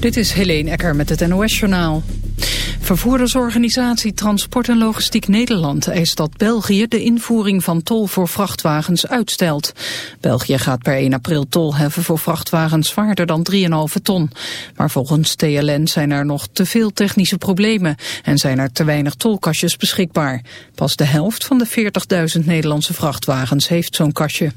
Dit is Helene Ecker met het NOS-journaal. Vervoerdersorganisatie Transport en Logistiek Nederland eist dat België de invoering van tol voor vrachtwagens uitstelt. België gaat per 1 april tol heffen voor vrachtwagens zwaarder dan 3,5 ton. Maar volgens TLN zijn er nog te veel technische problemen en zijn er te weinig tolkastjes beschikbaar. Pas de helft van de 40.000 Nederlandse vrachtwagens heeft zo'n kastje.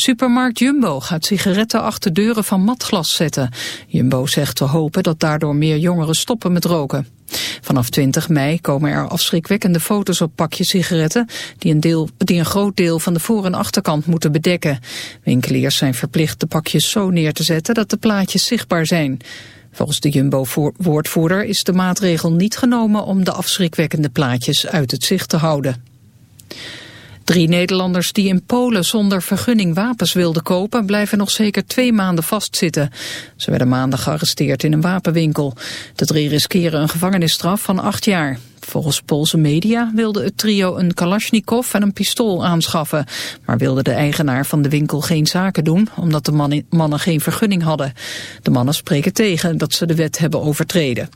Supermarkt Jumbo gaat sigaretten achter deuren van matglas zetten. Jumbo zegt te hopen dat daardoor meer jongeren stoppen met roken. Vanaf 20 mei komen er afschrikwekkende foto's op pakjes sigaretten... die een, deel, die een groot deel van de voor- en achterkant moeten bedekken. Winkeliers zijn verplicht de pakjes zo neer te zetten dat de plaatjes zichtbaar zijn. Volgens de Jumbo-woordvoerder is de maatregel niet genomen om de afschrikwekkende plaatjes uit het zicht te houden. Drie Nederlanders die in Polen zonder vergunning wapens wilden kopen... blijven nog zeker twee maanden vastzitten. Ze werden maandag gearresteerd in een wapenwinkel. De drie riskeren een gevangenisstraf van acht jaar. Volgens Poolse media wilde het trio een kalasjnikov en een pistool aanschaffen. Maar wilde de eigenaar van de winkel geen zaken doen... omdat de mannen geen vergunning hadden. De mannen spreken tegen dat ze de wet hebben overtreden.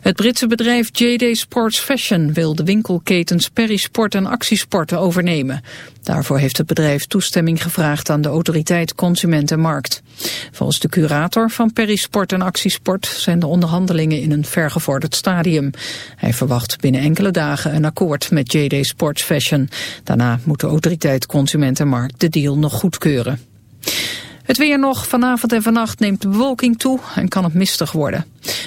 Het Britse bedrijf JD Sports Fashion wil de winkelketens Perry Sport en Actiesporten overnemen. Daarvoor heeft het bedrijf toestemming gevraagd aan de autoriteit Consument en Markt. Volgens de curator van Perry Sport en Actiesport zijn de onderhandelingen in een vergevorderd stadium. Hij verwacht binnen enkele dagen een akkoord met JD Sports Fashion. Daarna moet de autoriteit Consument en Markt de deal nog goedkeuren. Het weer nog. Vanavond en vannacht neemt de bewolking toe en kan het mistig worden.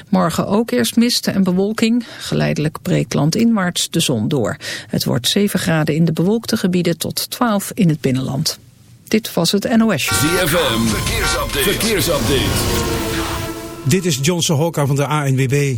Morgen ook eerst mist en bewolking. Geleidelijk breekt landinwaarts de zon door. Het wordt 7 graden in de bewolkte gebieden tot 12 in het binnenland. Dit was het NOS. ZFM. Verkeersupdate. Verkeersupdate. Dit is Johnson Hokka van de ANWB.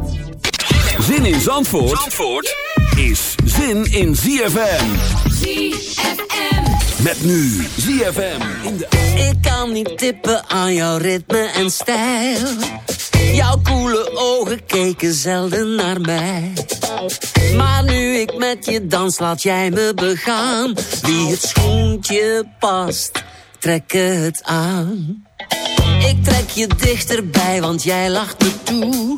Zin in Zandvoort, Zandvoort is zin in ZFM. ZFM. Met nu ZFM in de... Ik kan niet tippen aan jouw ritme en stijl. Jouw koele ogen keken zelden naar mij. Maar nu ik met je dans, laat jij me begaan. Wie het schoentje past, trek het aan. Ik trek je dichterbij, want jij lacht me toe.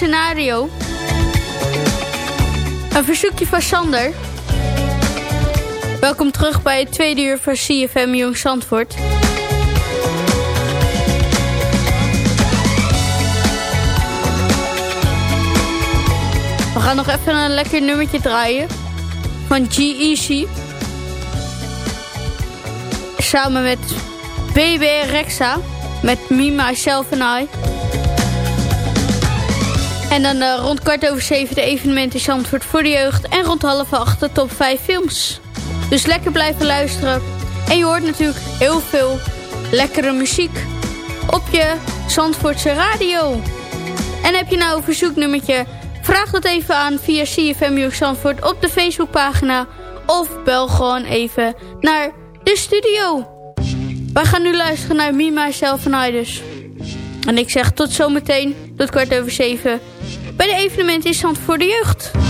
Met Droomscenario. Een verzoekje van Sander. Welkom terug bij het tweede uur van CFM Jong Zandvoort. We gaan nog even een lekker nummertje draaien. Van G-Easy. Samen met BB Rexa. Met Me, Myself and I. En dan eh, rond kwart over zeven de evenementen Zandvoort voor de jeugd. En rond half acht de top 5 films. Dus lekker blijven luisteren. En je hoort natuurlijk heel veel lekkere muziek op je Zandvoortse radio. En heb je nou een verzoeknummertje? Vraag dat even aan via CFM Zandvoort op de Facebookpagina. Of bel gewoon even naar de studio. Wij gaan nu luisteren naar Me, Myself en I dus. En ik zeg tot zometeen, tot kwart over zeven... bij de evenementen in Zandvoort voor de jeugd.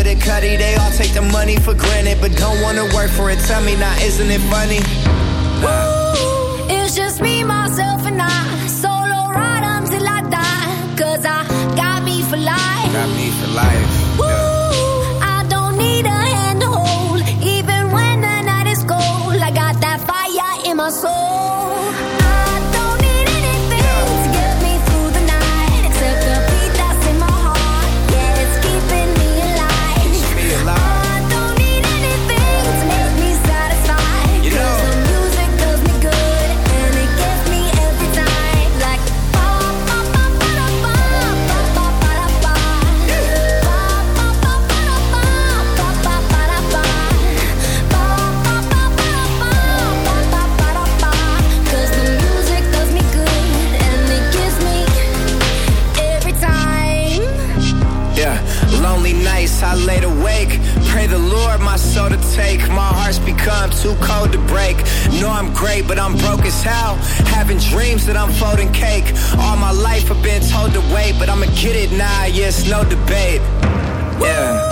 it, cutty. They all take the money for granted, but don't wanna work for it. Tell me now, isn't it funny? It's just me, myself, and I. Solo ride until I die. Cause I got me for life. Got me for life. Take. My heart's become too cold to break. Know I'm great, but I'm broke as hell. Having dreams that I'm folding cake. All my life I've been told to wait, but I'ma get it now. Yes, no debate. Yeah.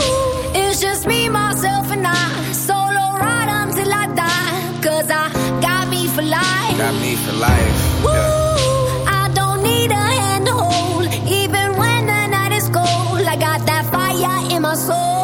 It's just me, myself, and I. Solo ride until I die. Cause I got me for life. Got me for life. Woo, I don't need a hand to hold. Even when the night is cold, I got that fire in my soul.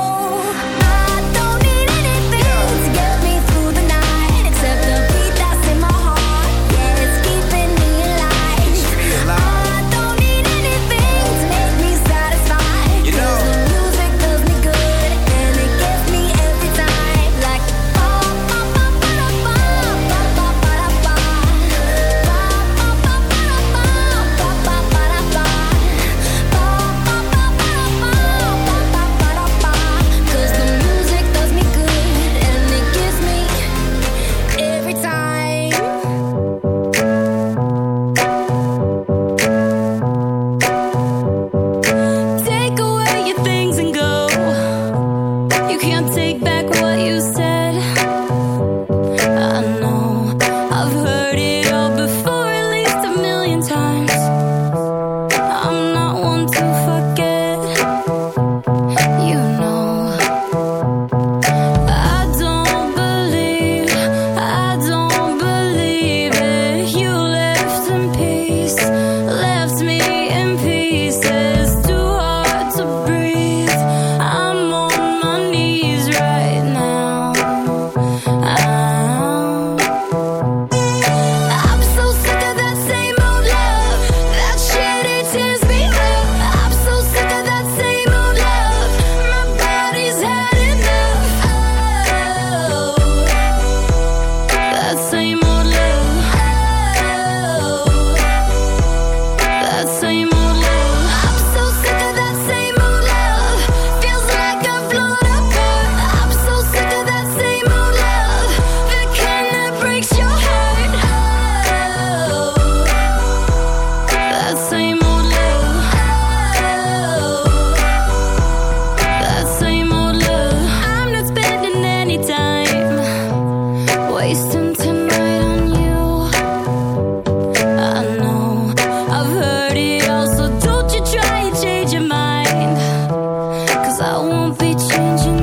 changing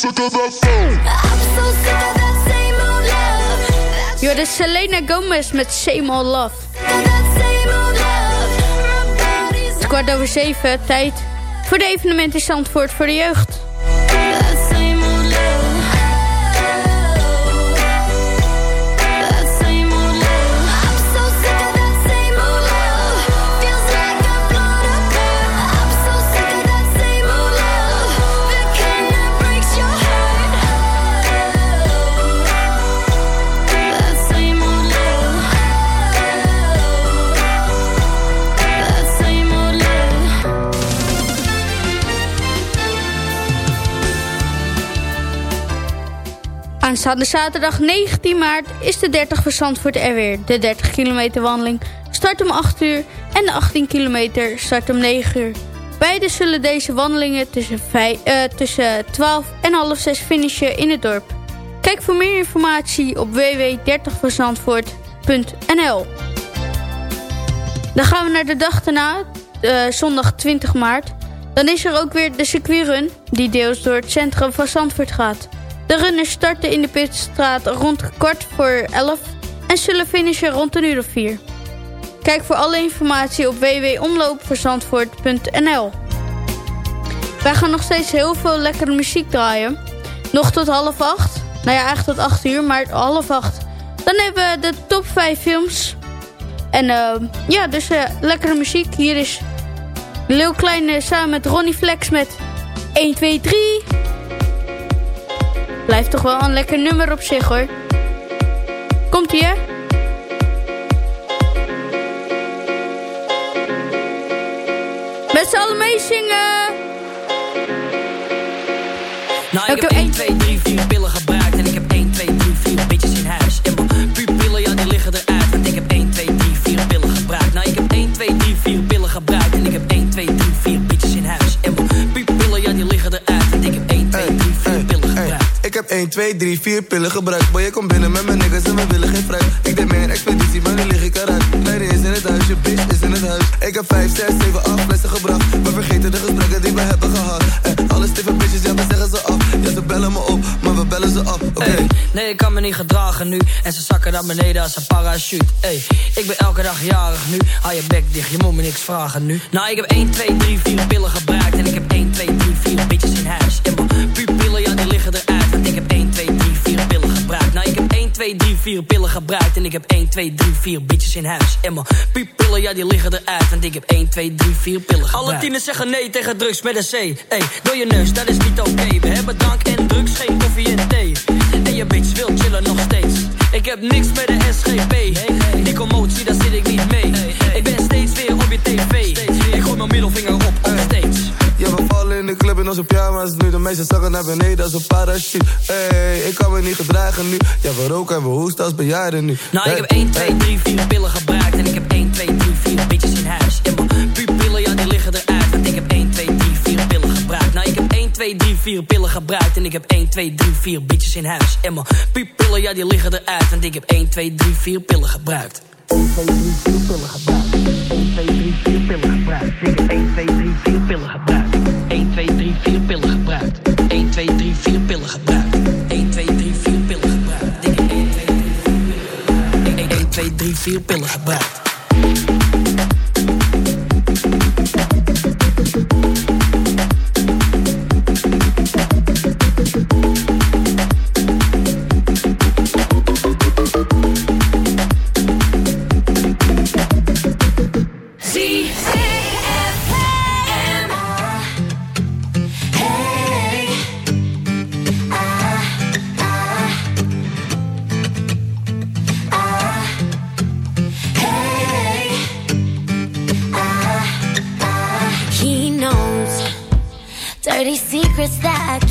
sick of that phone. I'm so sick of that same old love. Je de Selena Gomez met Same Old Love. Het is kwart over zeven, tijd voor de evenementen in Zandvoort voor de jeugd. Zaterdag 19 maart is de 30 voor Zandvoort er weer. De 30 kilometer wandeling start om 8 uur en de 18 kilometer start om 9 uur. Beide zullen deze wandelingen tussen, vij, uh, tussen 12 en half 6 finishen in het dorp. Kijk voor meer informatie op www.30verzandvoort.nl Dan gaan we naar de dag daarna, uh, zondag 20 maart. Dan is er ook weer de circuitrun die deels door het centrum van Zandvoort gaat. De runners starten in de Pitstraat rond kwart voor 11 en zullen finishen rond een uur of vier. Kijk voor alle informatie op www.omloopverzandvoort.nl Wij gaan nog steeds heel veel lekkere muziek draaien. Nog tot half acht. Nou ja, eigenlijk tot acht uur, maar half acht. Dan hebben we de top 5 films. En uh, ja, dus uh, lekkere muziek. Hier is Leeuw Kleine samen met Ronnie Flex met 1, 2, 3... Blijft toch wel een lekker nummer op zich hoor. Komt ie hè? Met z'n allen meezingen! 1, 2, 3, 4 pillen gebruikt. Boy, je komt binnen met mijn niggas en we willen geen fruit. Ik deed meer een expeditie, maar nu lig ik eruit. Leiden is in het huis, je bitch is in het huis. Ik heb 5, 6, 7, 8 flessen gebracht. We vergeten de gesprekken die we hebben gehad. En alle stiffen bitches, ja, we zeggen ze af. Ja, ze bellen me op, maar we bellen ze af. Okay. Nee, ik kan me niet gedragen nu. En ze zakken naar beneden als een parachute. Hey, ik ben elke dag jarig nu. Hou je bek dicht, je moet me niks vragen nu. Nou, ik heb 1, 2, 3, 4 pillen gebruikt. En ik heb 1, 2, 3, 4 bitches in huis. 1, 2, 3, 4 pillen gebruikt. En ik heb 1, 2, 3, 4 bitches in huis. En mijn pupillen, ja, die liggen eruit. Want ik heb 1, 2, 3, 4 pillen gebruikt. Alle tieners zeggen nee tegen drugs met een C. Hey, door je neus, dat is niet oké. Okay. We hebben drank en drugs, geen koffie en thee. En je bitch wil chillen nog steeds. Ik heb niks met de SGP. Die commotie, daar zit ik niet mee. Ik ben steeds weer op je tv. In onze pyjama's nu. De meeste zakken naar beneden als een parachute. Hey, ik kan me niet gedragen nu. Ja, we roken en we hoesten als bejaarden nu. Nou, ik heb 1, 2, 3, 4 pillen gebruikt. En ik heb 1, 2, 3, 4 bitches in huis. En mijn pupillen, ja, die liggen eruit. Want ik heb 1, 2, 3, 4 pillen gebruikt. Nou, ik heb 1, 2, 3, 4 pillen gebruikt. En ik heb 1, 2, 3, 4 bitches in huis. En mijn pupillen, ja, die liggen eruit. Want ik heb 1, 2, 3, 4 pillen gebruikt. 1, 2, 3, 4 pillen gebruikt. 1, 2, 3, 4 pillen gebruikt. Ik heb 1, 2, 3, 4 pillen gebruikt. 1, 2, 3,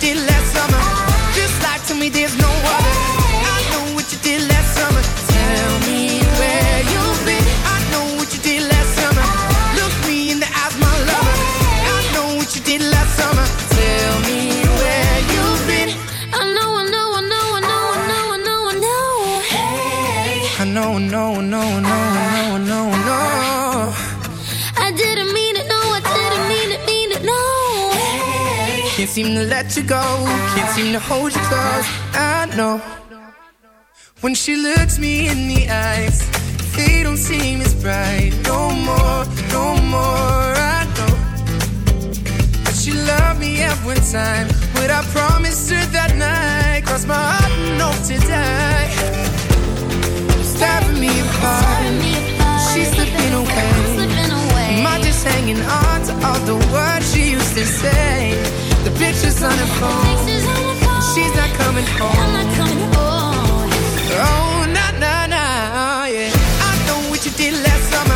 Did last summer. Just like to me, there's no other. Seem to let you go. Can't seem to hold you close. I know. When she looks me in the eyes, they don't seem as bright. No more, no more. I know. But she loved me at one time. What I promised her that night. Cross my heart and hope to die. Stabbing me apart. She's slipping away. Am I just hanging on to all the words she used to say? The pictures on her phone. She's not coming home. Oh, nah, nah, nah, yeah. I know what you did last summer.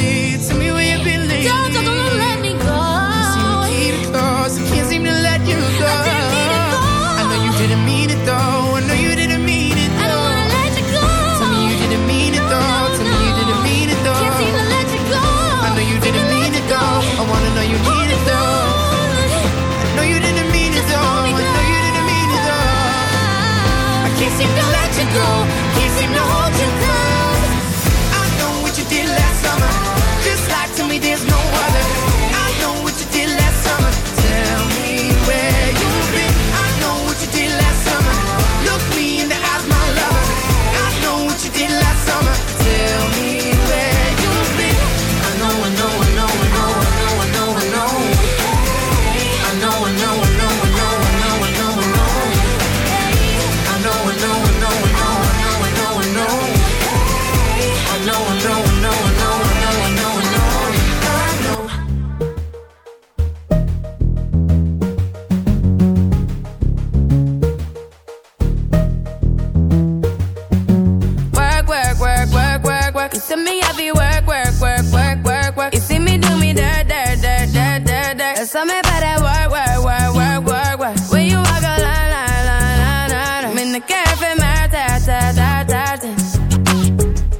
Work. You see me work, work, work, work, work, work. You see me do me dirt, dirt, dirt, dirt, dirt, dirt. There's something about that work, work, work, work, work, work. When you walk a line, line, line, line, line. I'm in the cafe, my ta, ta, ta, ta, ta.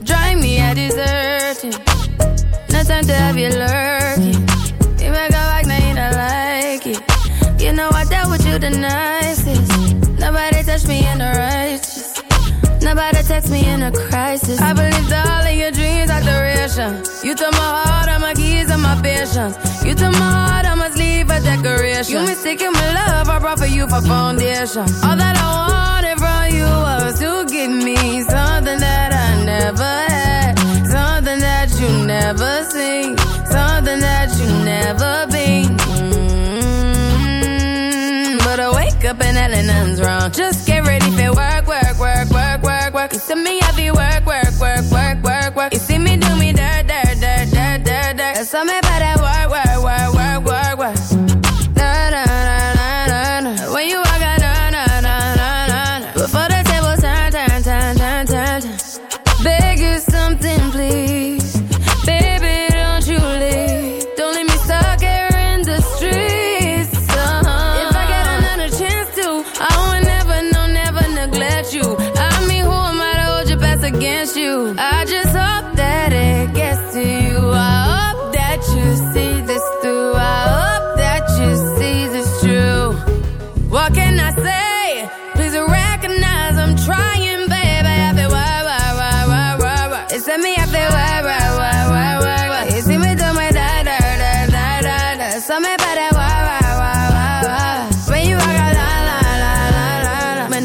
Drive me a deserting. No time to have you lurking. You make a like, now you don't like it. You know I dealt with you nicest. Text me in a crisis. I believed all of your dreams are duration. You took my heart, all my keys, and my patience. You took my heart, I must leave a decoration. You mistaken my love, I brought for you for foundation. All that I wanted from you was to give me something that I never had, something that you never seen, something that you never been. Mm, But I wake up and nothing's wrong. Just get ready for work, work, work, work. You see me heavy work, work, work, work, work, work. You see me do me dirt, dirt, dirt, dirt, dirt, dirt. There's something about that work, work, work, work,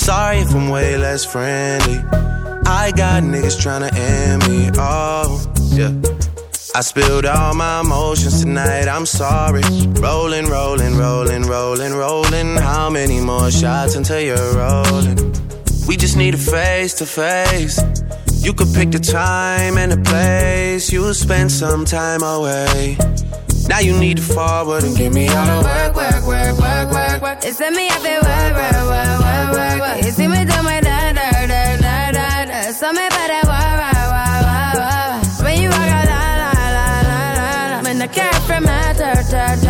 Sorry if I'm way less friendly. I got niggas tryna end me, oh, yeah. I spilled all my emotions tonight, I'm sorry. Rolling, rolling, rolling, rolling, rolling. How many more shots until you're rolling? We just need a face to face. You could pick the time and the place. You'll spend some time away. Now you need to forward and give me all the work, work, work, work, work, work. It's me up there, work, work, work, work, work. You see me do my da da da da da da. So me better work, work, work, work, work. When you walk out, la la la la la. When I care for my dirt, dirt, dirt,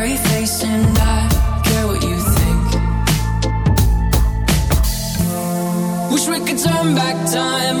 could turn back time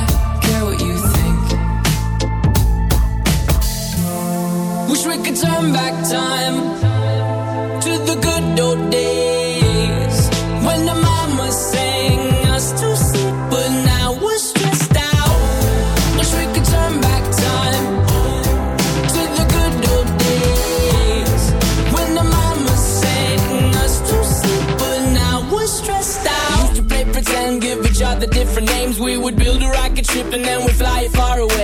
different names. We would build a rocket ship and then we'd fly it far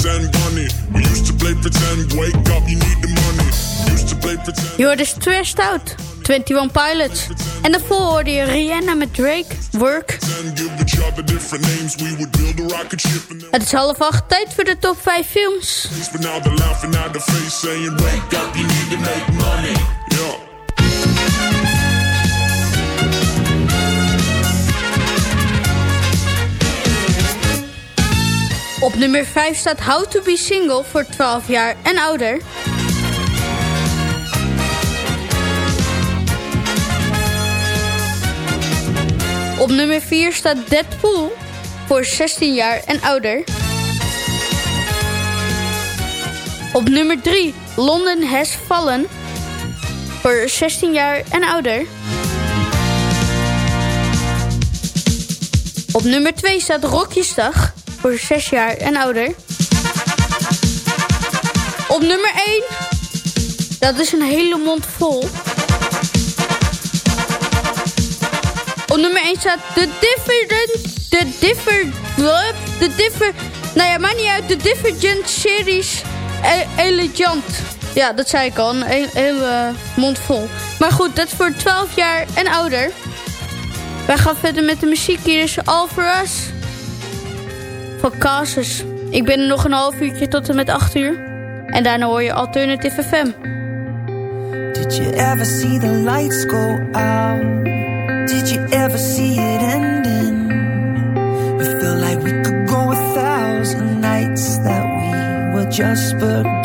pretend, bunny. We used to play pretend, wake up, you need the money. Used to play pretend. Je hoorde Stressed Out, 21 Pilots. En daarvoor hoorde je Rihanna met Drake, Work. Het is half acht, tijd voor de top 5 films. But now they're laughing at the face, saying, Wake up, you need to make money. Yeah. Op nummer 5 staat How to be single voor 12 jaar en ouder. Op nummer 4 staat Deadpool voor 16 jaar en ouder. Op nummer 3 London Has Fallen voor 16 jaar en ouder. Op nummer 2 staat Rokjesdag voor 6 jaar en ouder. Op nummer 1. Dat is een hele mond vol. Op nummer 1 staat de Different... De Different... De Different... Nou ja, maakt niet uit. De Divergent Series e, Elegant. Ja, dat zei ik al. Een e, hele mond vol. Maar goed, dat is voor 12 jaar en ouder. Wij gaan verder met de muziek. Hier is All For Us van Casus. Ik ben er nog een half uurtje tot en met 8 uur. En daarna hoor je Alternative FM. Did you ever see the lights go out? Did you ever see it ending? We feel like we could go a thousand nights that we were just but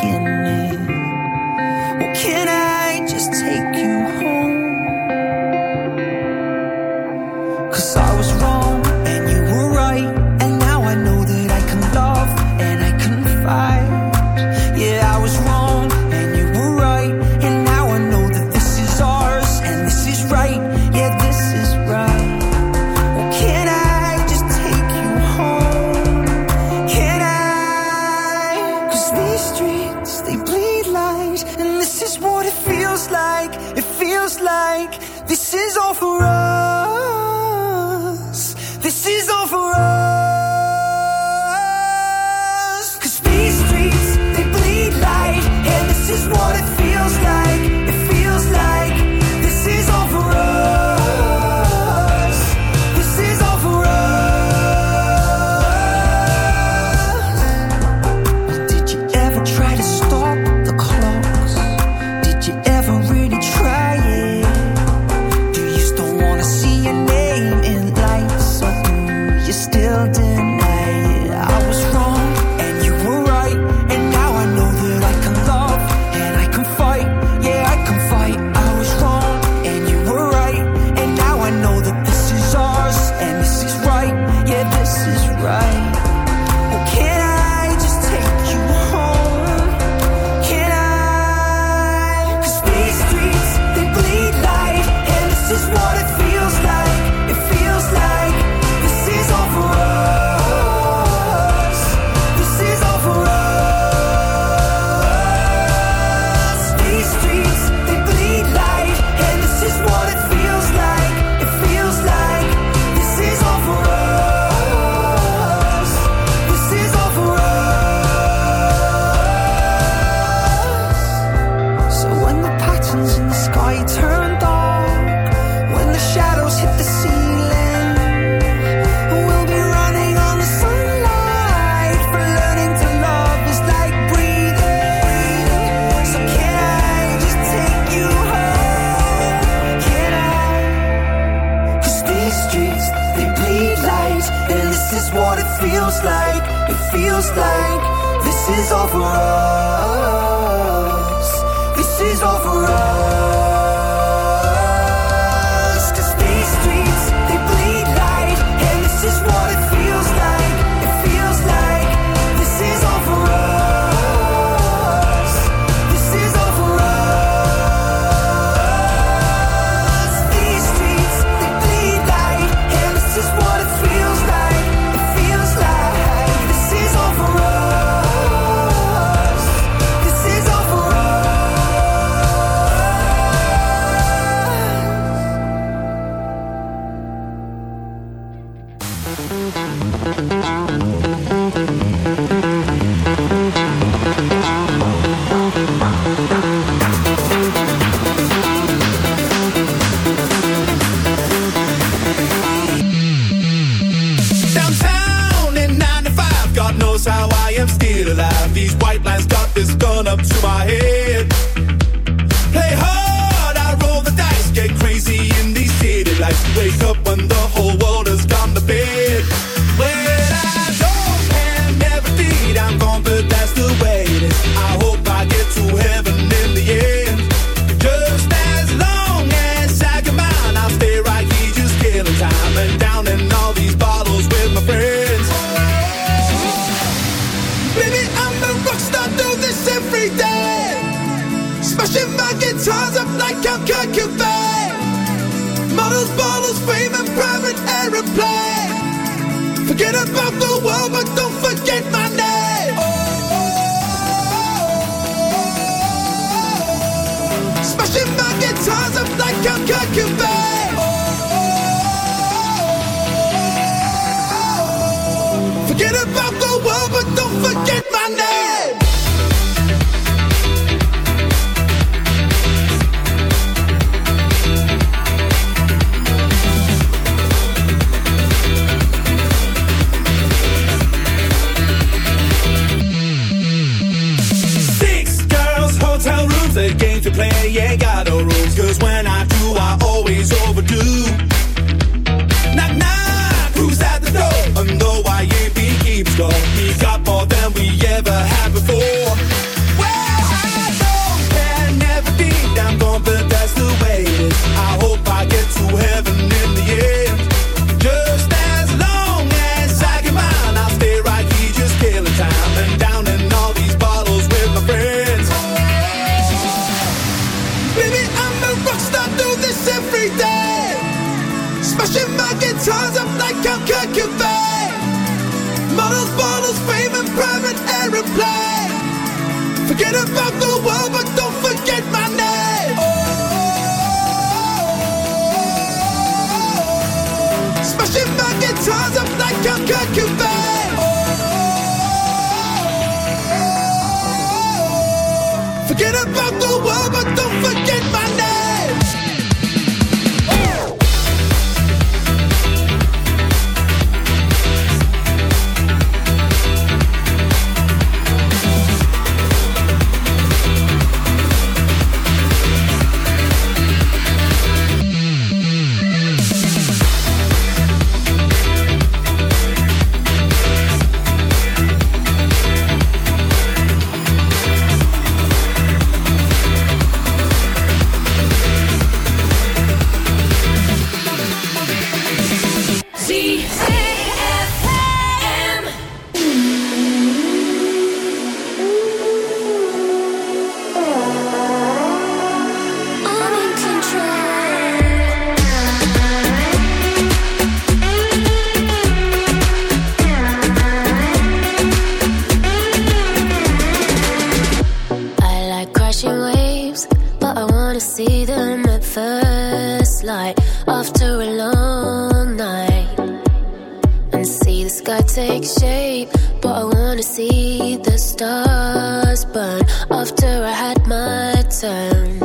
sky take shape, but I wanna see the stars burn after I had my turn.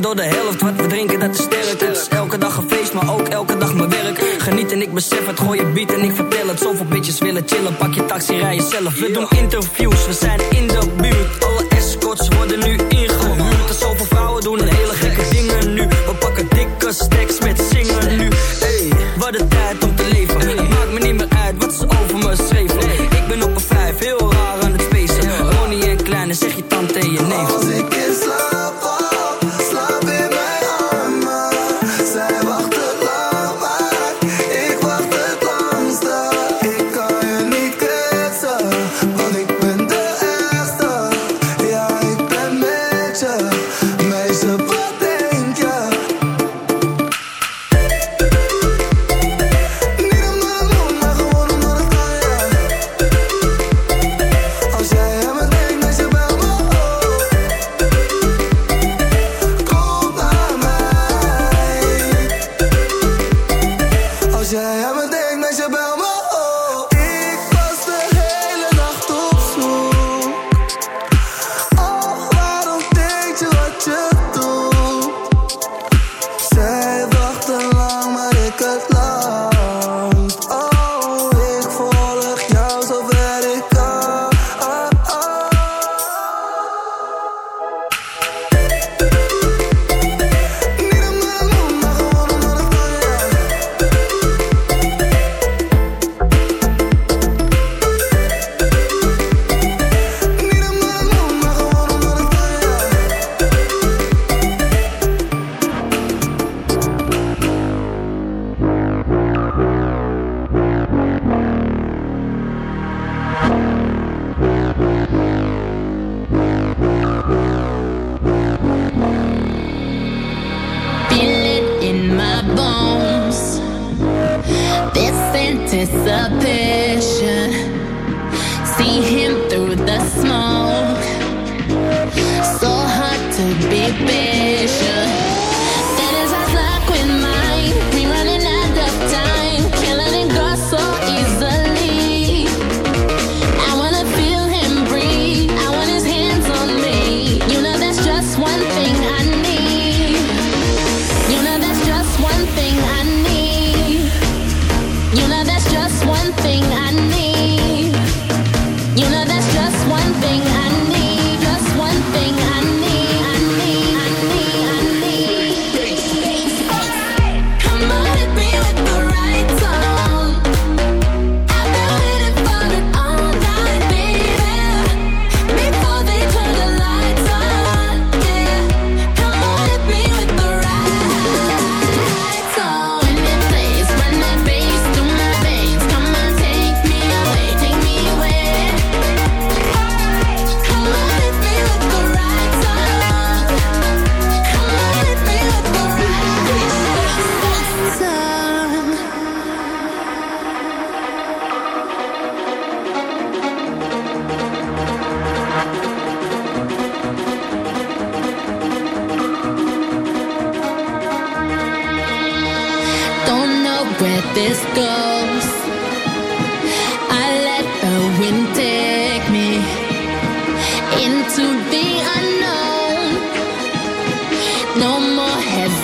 door de helft. Wat we drinken, dat is sterk. Het is elke dag een feest, maar ook elke dag mijn werk. Geniet en ik besef het, gooi je beat en ik vertel het. Zoveel bitches willen chillen, pak je taxi, rij jezelf. We doen interviews, we zijn in de buurt. Alle escorts worden nu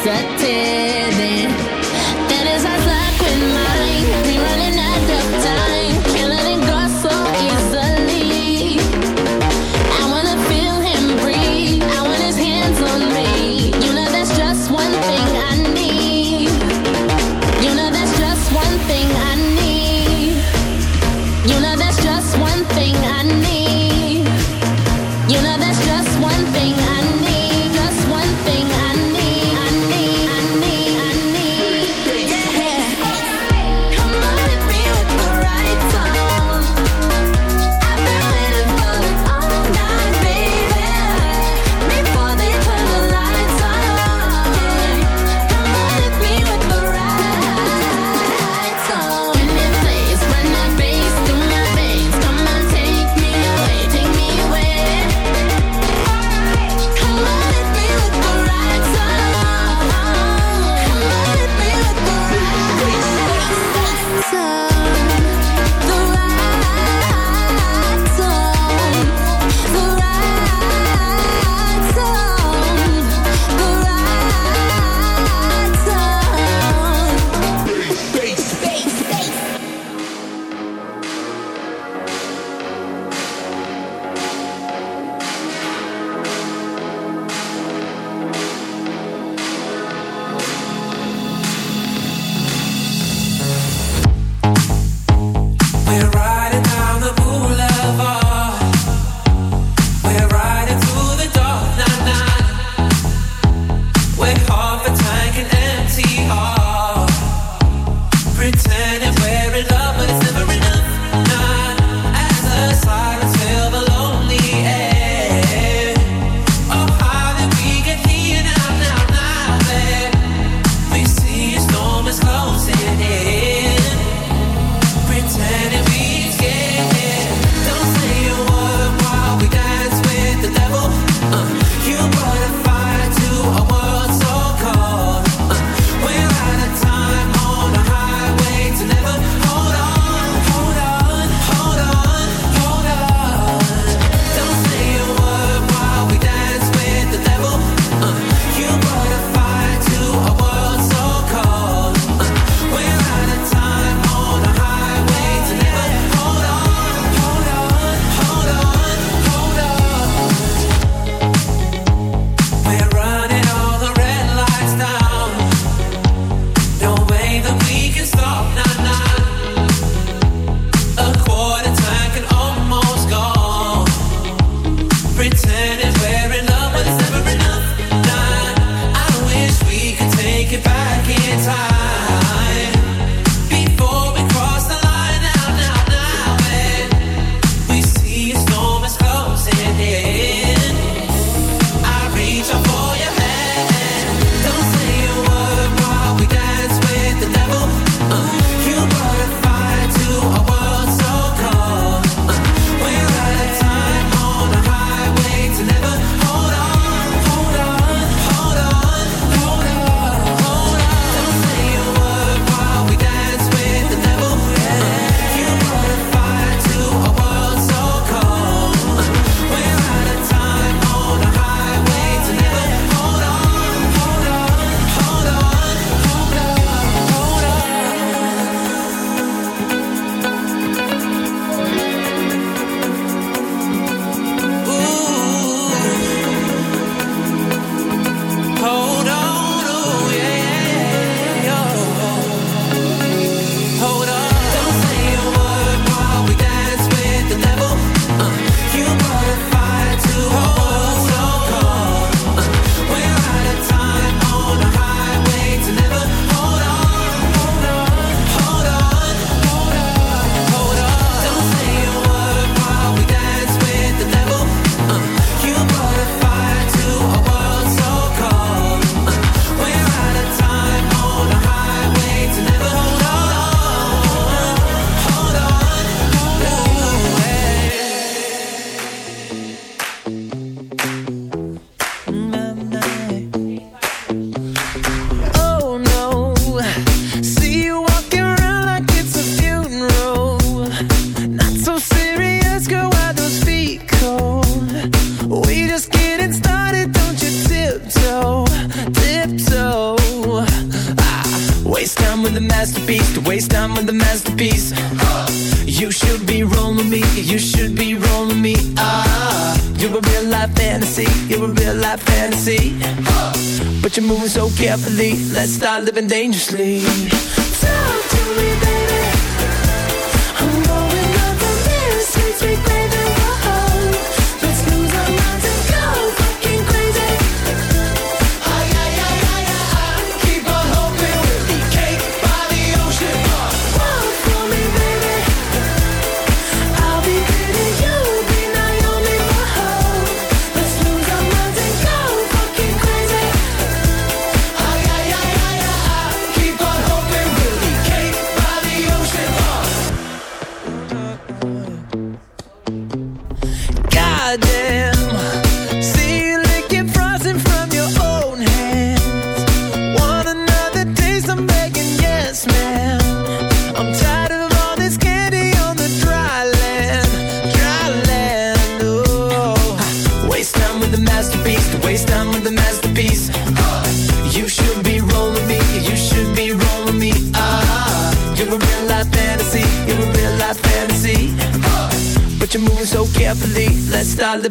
accepted.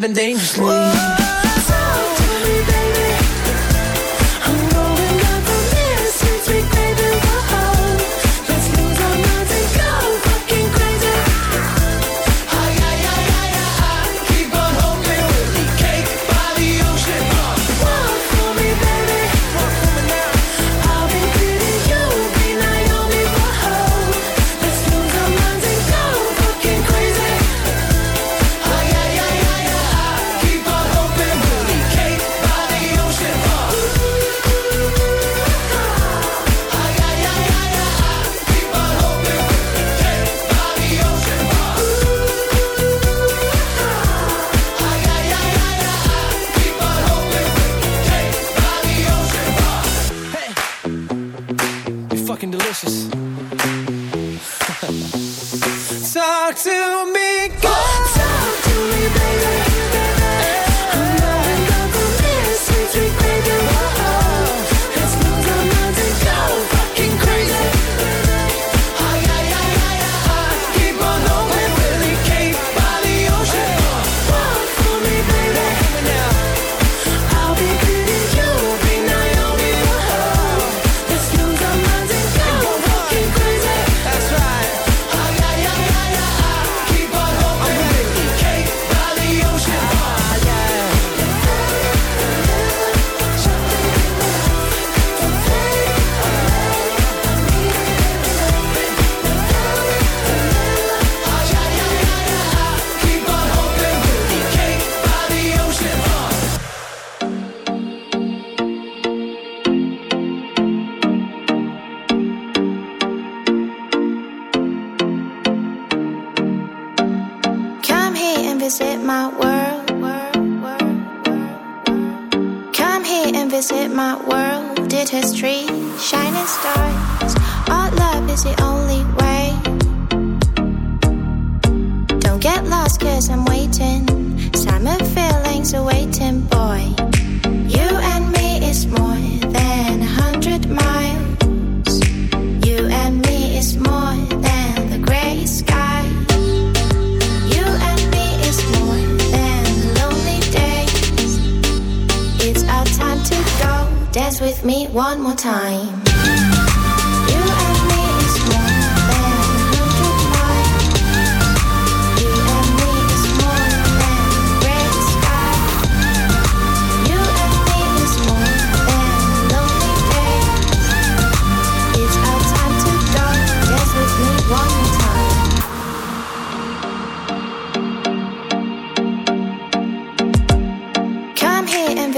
And they.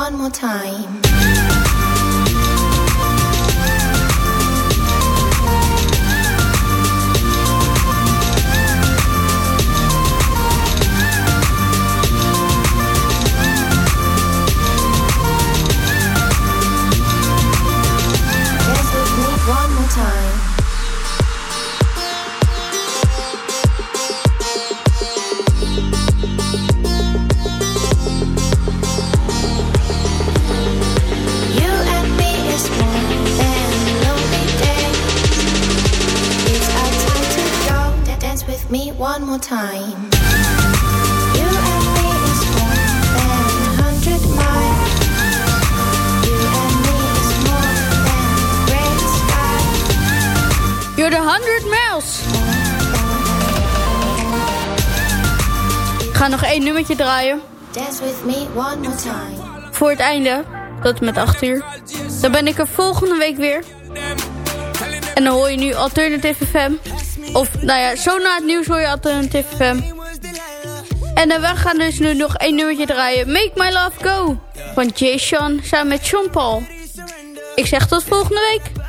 one more time. Sky. You're the 100 miles. Ik ga nog één nummertje draaien. Dance with me one more time. Voor het einde. Tot met 8 uur. Dan ben ik er volgende week weer. En dan hoor je nu Alternative FM. Of, nou ja, zo na het nieuws hoor je Alternative FM. En uh, we gaan dus nu nog één nummertje draaien. Make My Love Go. Van Jay Sean samen met Sean Paul. Ik zeg tot volgende week.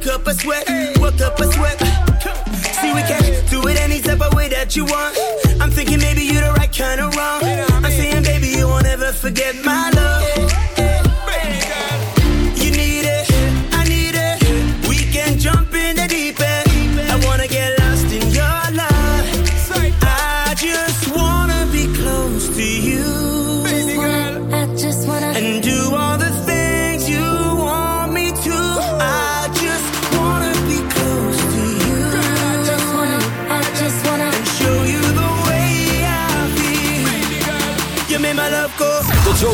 Work up a sweat, work up a sweat. See we can do it any type of way that you want. I'm thinking maybe you're the right kind of wrong. I'm saying baby you won't ever forget my love.